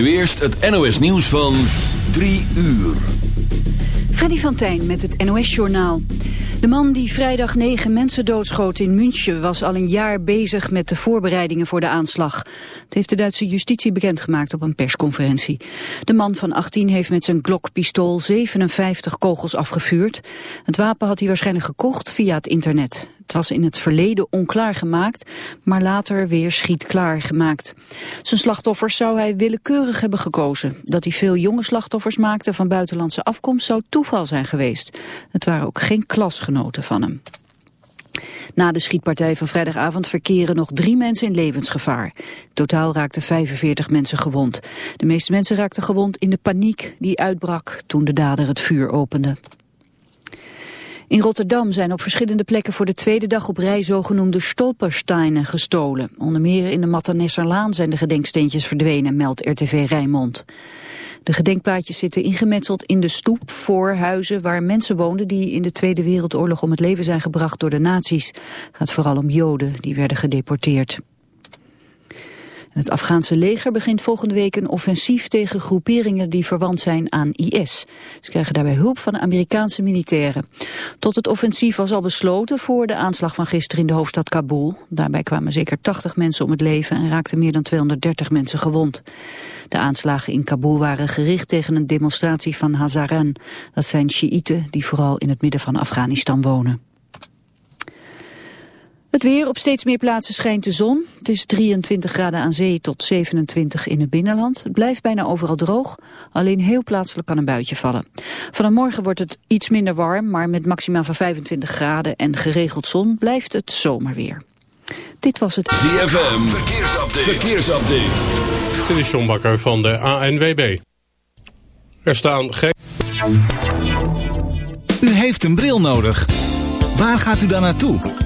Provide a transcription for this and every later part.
Nu eerst het NOS nieuws van 3 uur. Freddy van Tijn met het NOS-journaal. De man die vrijdag negen mensen doodschoot in München... was al een jaar bezig met de voorbereidingen voor de aanslag. Het heeft de Duitse justitie bekendgemaakt op een persconferentie. De man van 18 heeft met zijn Glock-pistool 57 kogels afgevuurd. Het wapen had hij waarschijnlijk gekocht via het internet. Het was in het verleden onklaar gemaakt, maar later weer schietklaar gemaakt. Zijn slachtoffers zou hij willekeurig hebben gekozen. Dat hij veel jonge slachtoffers maakte van buitenlandse afkomst zou toeval zijn geweest. Het waren ook geen klasgenoten van hem. Na de schietpartij van vrijdagavond verkeren nog drie mensen in levensgevaar. Totaal raakten 45 mensen gewond. De meeste mensen raakten gewond in de paniek die uitbrak toen de dader het vuur opende. In Rotterdam zijn op verschillende plekken voor de tweede dag op rij zogenoemde stolpersteinen gestolen. Onder meer in de Mattanesserlaan zijn de gedenksteentjes verdwenen, meldt RTV Rijnmond. De gedenkplaatjes zitten ingemetseld in de stoep voor huizen waar mensen woonden die in de Tweede Wereldoorlog om het leven zijn gebracht door de nazi's. Het gaat vooral om Joden die werden gedeporteerd. Het Afghaanse leger begint volgende week een offensief tegen groeperingen die verwant zijn aan IS. Ze krijgen daarbij hulp van de Amerikaanse militairen. Tot het offensief was al besloten voor de aanslag van gisteren in de hoofdstad Kabul. Daarbij kwamen zeker 80 mensen om het leven en raakten meer dan 230 mensen gewond. De aanslagen in Kabul waren gericht tegen een demonstratie van Hazaran. Dat zijn Sjiïten die vooral in het midden van Afghanistan wonen. Het weer op steeds meer plaatsen schijnt de zon. Het is 23 graden aan zee tot 27 in het binnenland. Het blijft bijna overal droog. Alleen heel plaatselijk kan een buitje vallen. Vanaf morgen wordt het iets minder warm, maar met maximaal van 25 graden en geregeld zon blijft het zomerweer. Dit was het ZFM Verkeersupdate. Verkeersupdate. Dit is John Bakker van de ANWB. Er staan geen... U heeft een bril nodig. Waar gaat u dan naartoe?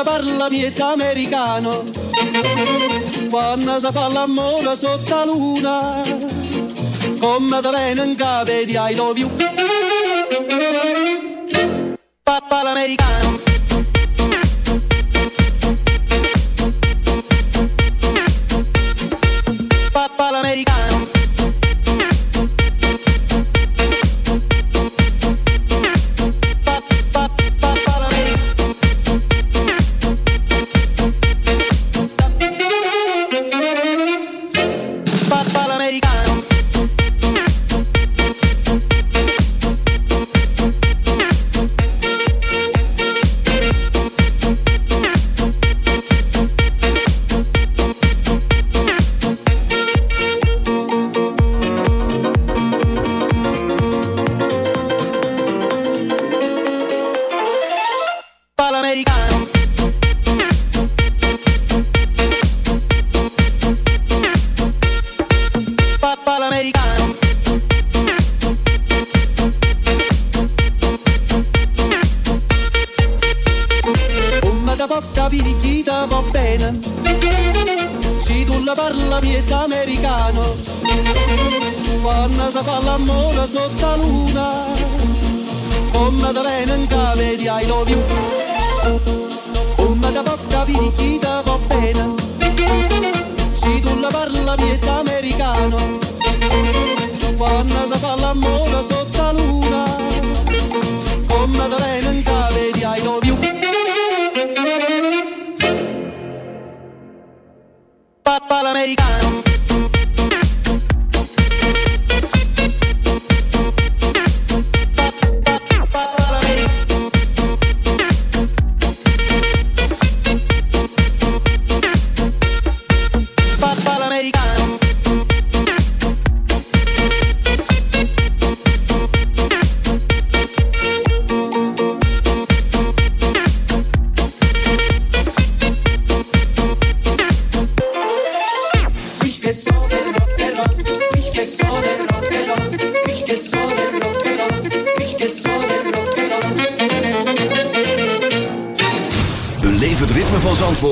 si parla miezza americano, quando si fa l'amore sotto la luna, come te vengono in capo di I love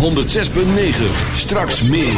106.9. Straks meer.